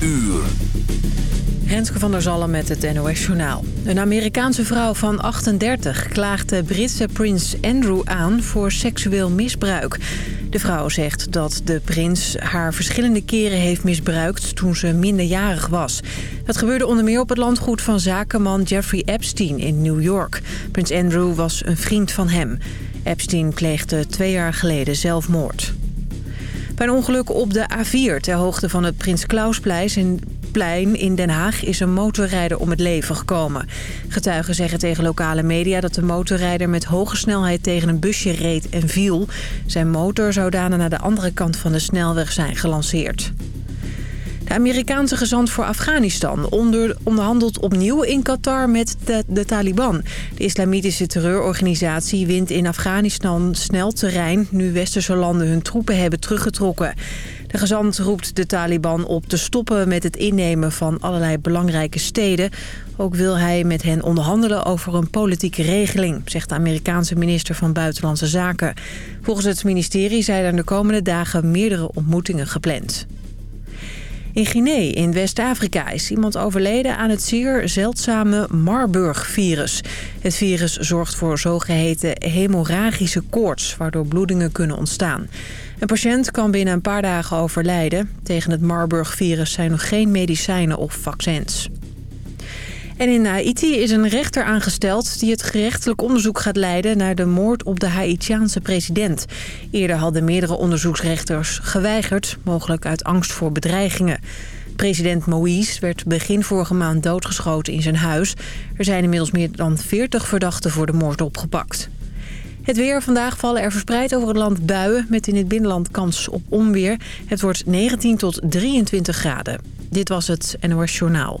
uur. Renske van der Zallen met het NOS Journaal. Een Amerikaanse vrouw van 38 klaagt de Britse prins Andrew aan voor seksueel misbruik. De vrouw zegt dat de prins haar verschillende keren heeft misbruikt toen ze minderjarig was. Dat gebeurde onder meer op het landgoed van zakenman Jeffrey Epstein in New York. Prins Andrew was een vriend van hem. Epstein pleegde twee jaar geleden zelfmoord. Bij een ongeluk op de A4 ter hoogte van het Prins Klausplein in in Den Haag is een motorrijder om het leven gekomen. Getuigen zeggen tegen lokale media dat de motorrijder met hoge snelheid tegen een busje reed en viel. Zijn motor zou daarna naar de andere kant van de snelweg zijn gelanceerd. De Amerikaanse gezant voor Afghanistan onder, onderhandelt opnieuw in Qatar met de, de, Taliban. De islamitische terreurorganisatie wint in Afghanistan snel terrein... nu westerse landen hun troepen hebben teruggetrokken. De gezant roept de Taliban op te stoppen met het innemen van allerlei belangrijke steden. Ook wil hij met hen onderhandelen over een politieke regeling, zegt de Amerikaanse minister van Buitenlandse Zaken. Volgens het ministerie zijn er de komende dagen meerdere ontmoetingen gepland. In Guinea in West-Afrika is iemand overleden aan het zeer zeldzame Marburg-virus. Het virus zorgt voor zogeheten hemorragische koorts, waardoor bloedingen kunnen ontstaan. Een patiënt kan binnen een paar dagen overlijden. Tegen het Marburg-virus zijn nog geen medicijnen of vaccins. En in Haiti is een rechter aangesteld die het gerechtelijk onderzoek gaat leiden naar de moord op de Haitiaanse president. Eerder hadden meerdere onderzoeksrechters geweigerd, mogelijk uit angst voor bedreigingen. President Moïse werd begin vorige maand doodgeschoten in zijn huis. Er zijn inmiddels meer dan 40 verdachten voor de moord opgepakt. Het weer. Vandaag vallen er verspreid over het land buien... met in het binnenland kans op onweer. Het wordt 19 tot 23 graden. Dit was het NOS Journaal.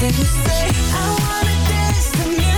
then you say, I wanna hit the right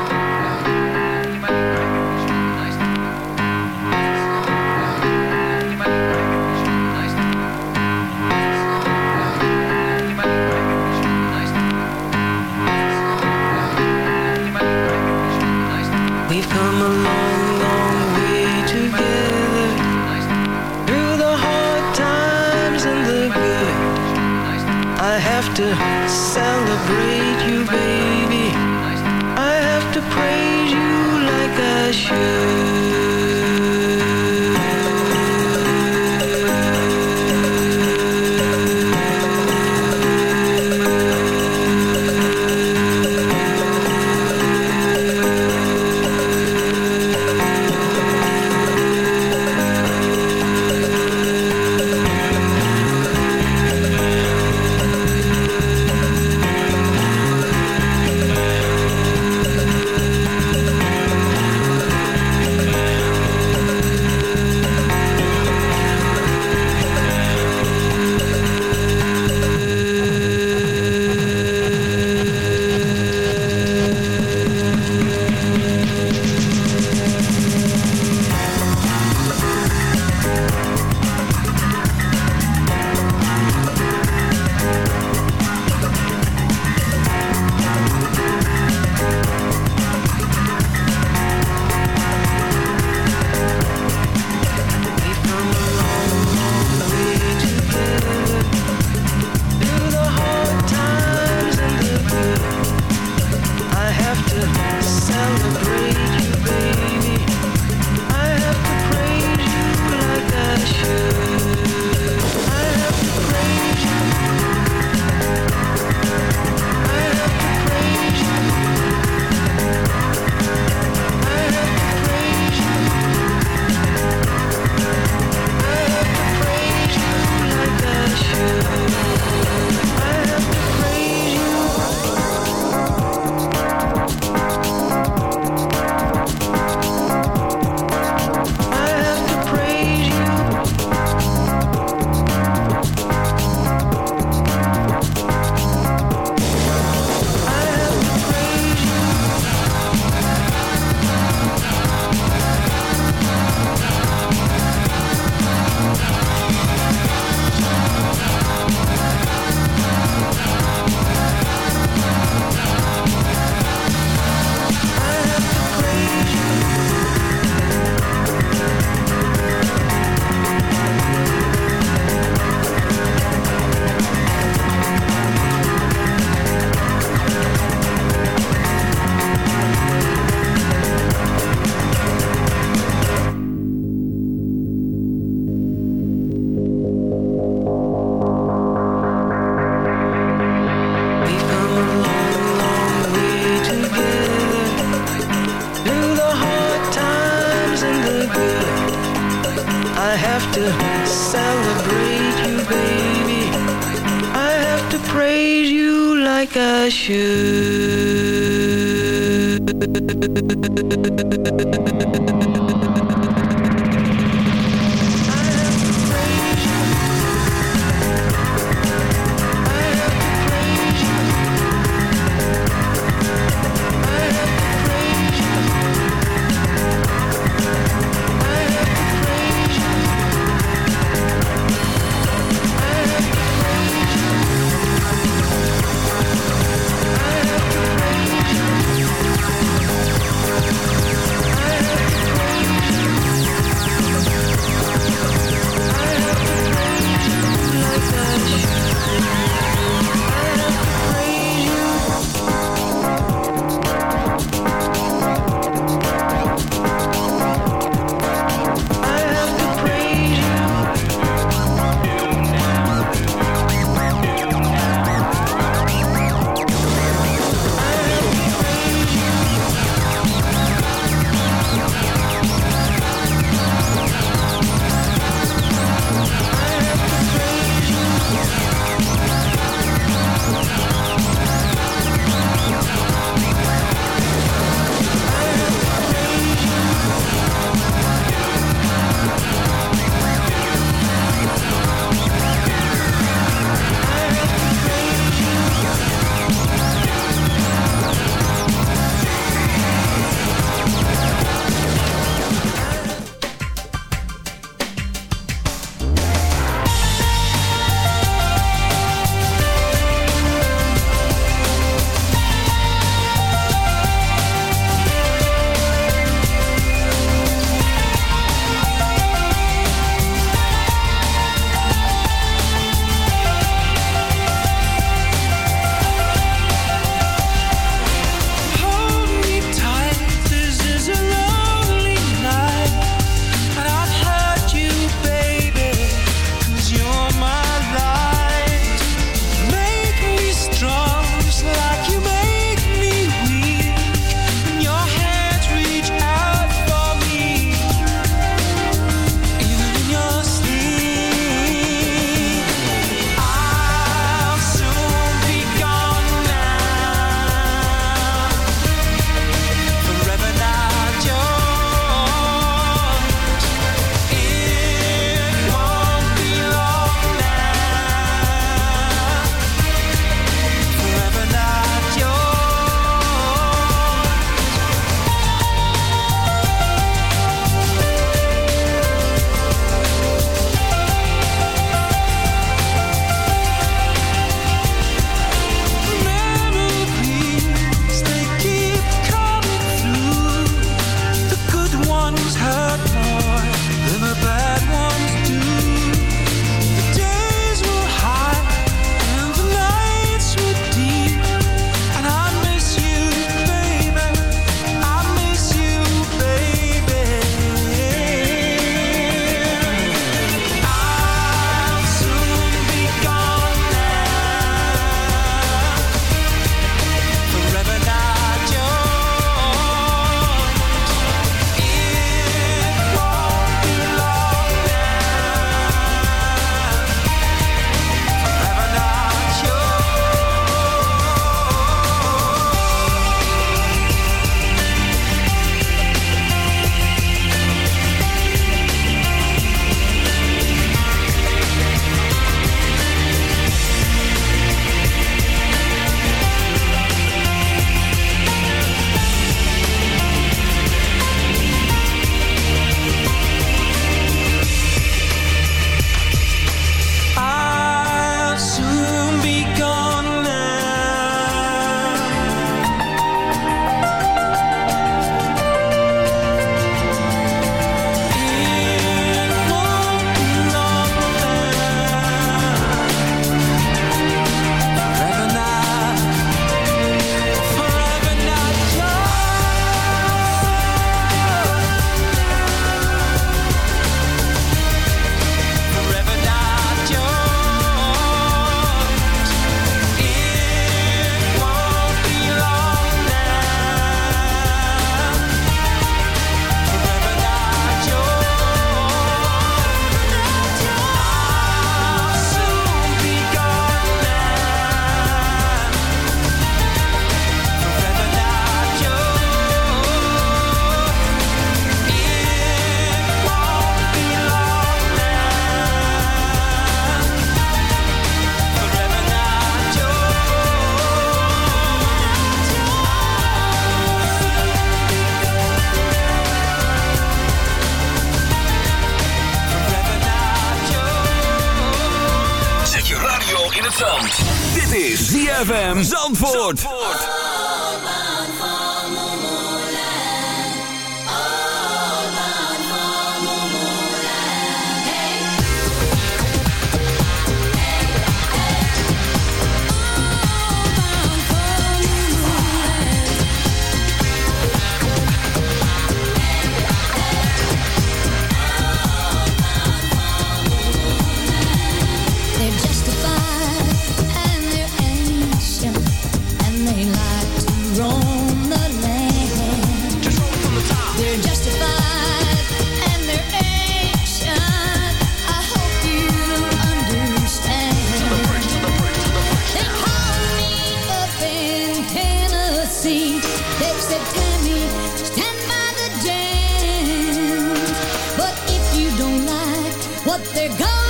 what they're going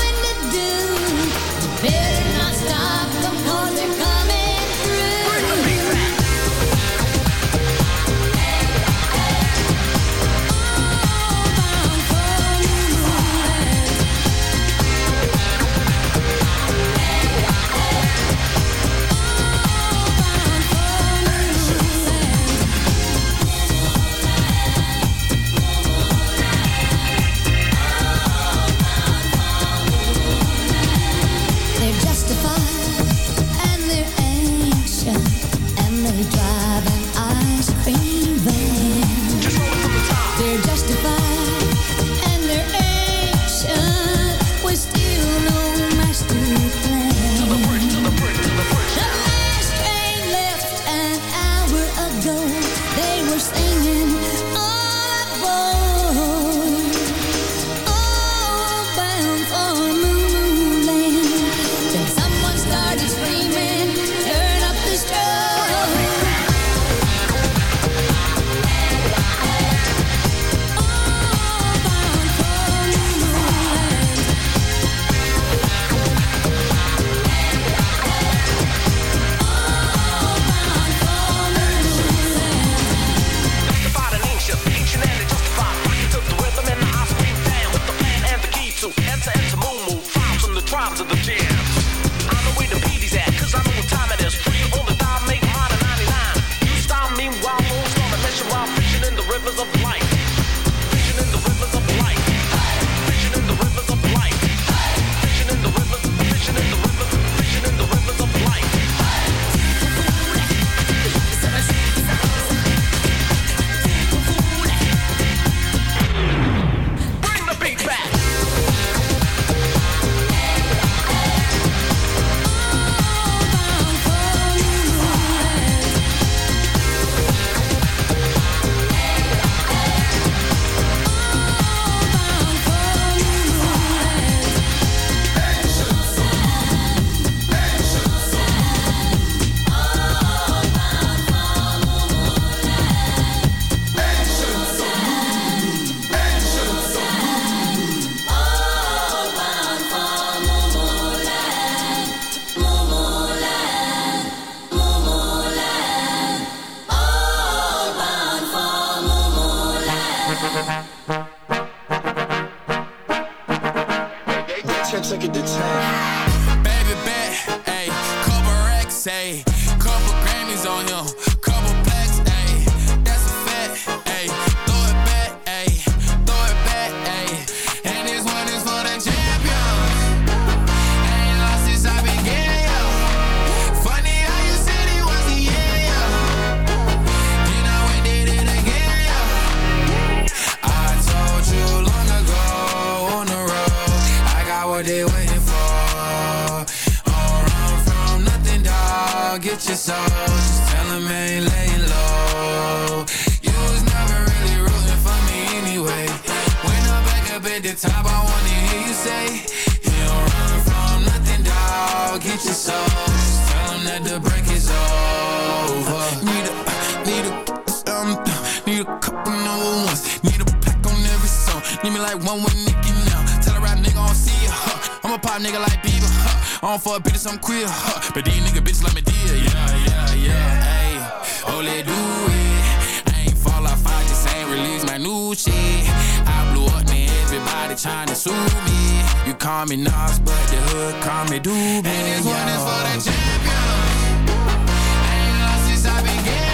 I'm a pop nigga like Bieber. Huh. I don't fuck bitches, I'm queer. Huh. But these nigga bitches like me dear. Yeah, yeah, yeah. ayy. oh, let do it. I ain't fall off, I just ain't release my new shit. I blew up, man. Everybody tryna sue me. You call me Nas, but the hood call me Doobie. And this one is for the champion. I ain't lost since I began.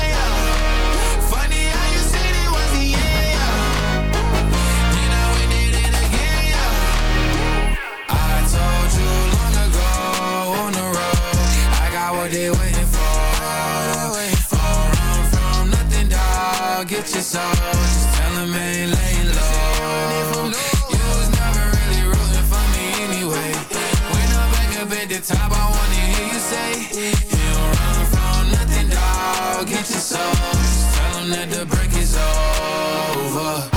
What they waiting for. All run from nothing, dog. Get your soul. Just tell them ain't laying low. You was never really rooting for me anyway. When I'm back up at the top, I wanna hear you say, You don't run from nothing, dog. Get your soul. Just tell them that the break is over.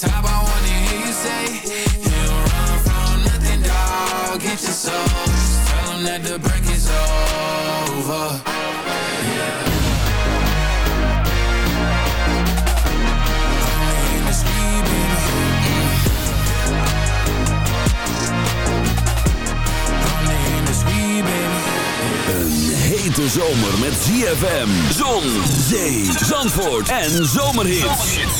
Top, I wanna hear you say, You don't run from nothing, dog. Get your soul. Just tell them that the break is over. Baby. Een hete zomer met ZFM, zon, zee, zandvoort en zomerhits.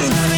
Thank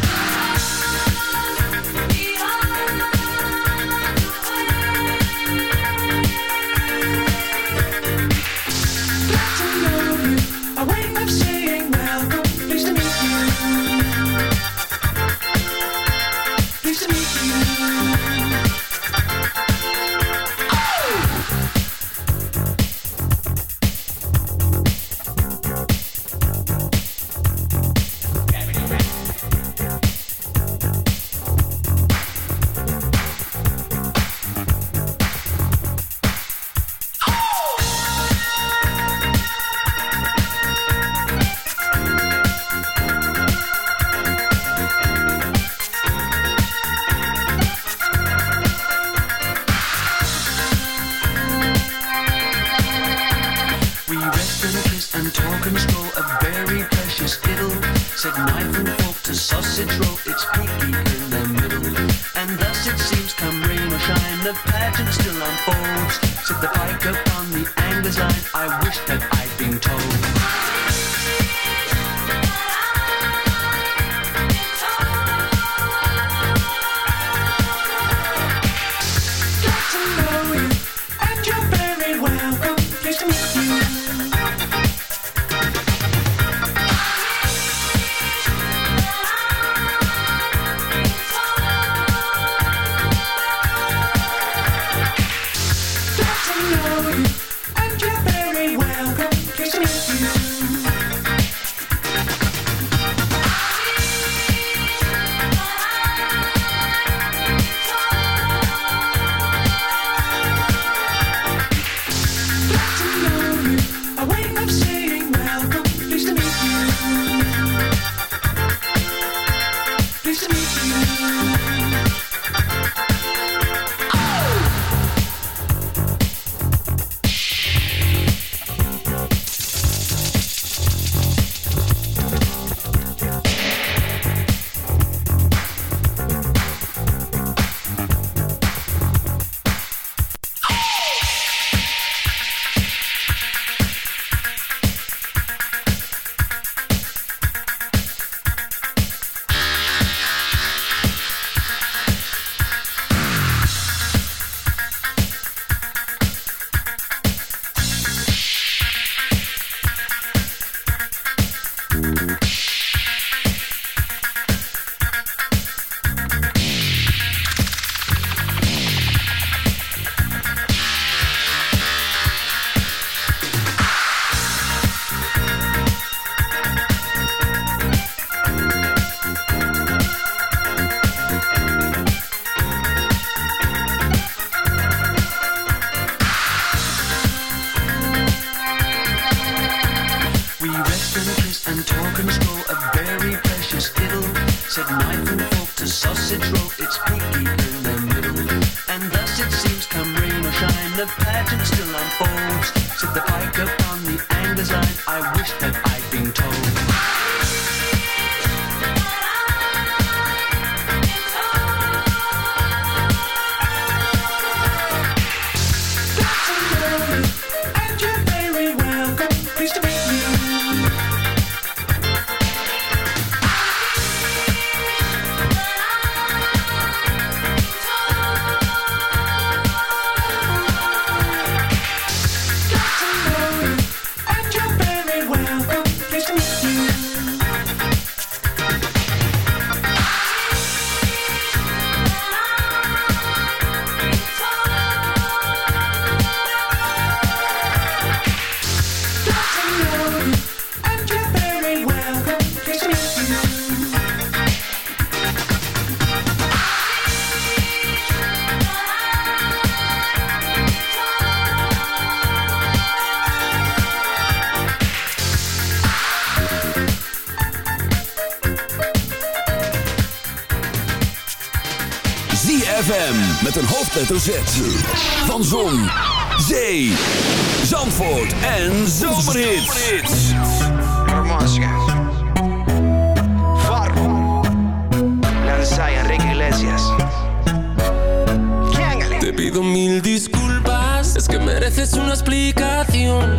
hoofdletter Z. Van Zon, Zee, Zandvoort en Zomerhits. Farro Lanzai Enrique Iglesias. Te pido mil disculpas, es que mereces una explicación.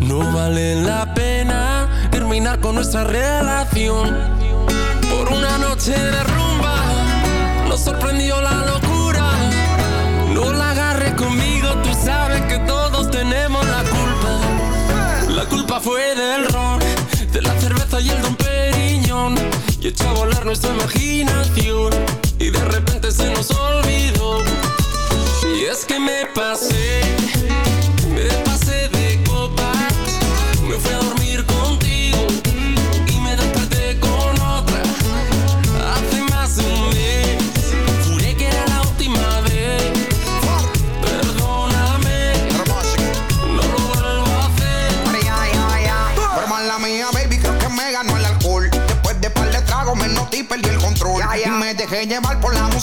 No vale la pena terminar con nuestra relación. volar nuestra imaginación y de repente se nos olvidó. Y es que me pasé, me pasé de copas, me fui a dormir.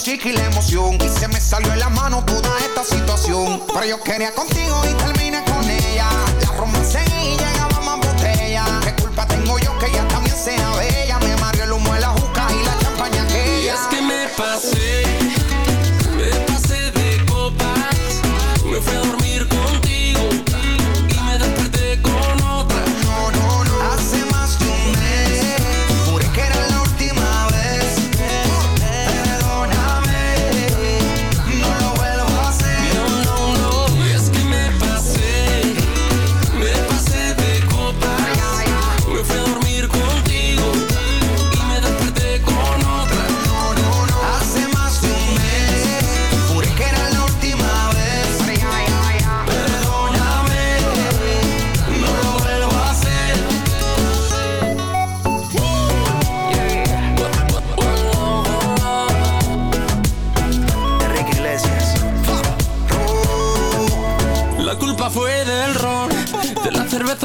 chica y la emoción. Y se me salió en la mano toda esta situación. Pero yo quería contigo y terminé con ella. La romance y llegaba más botella. ¿Qué culpa tengo yo que ella también sea bella?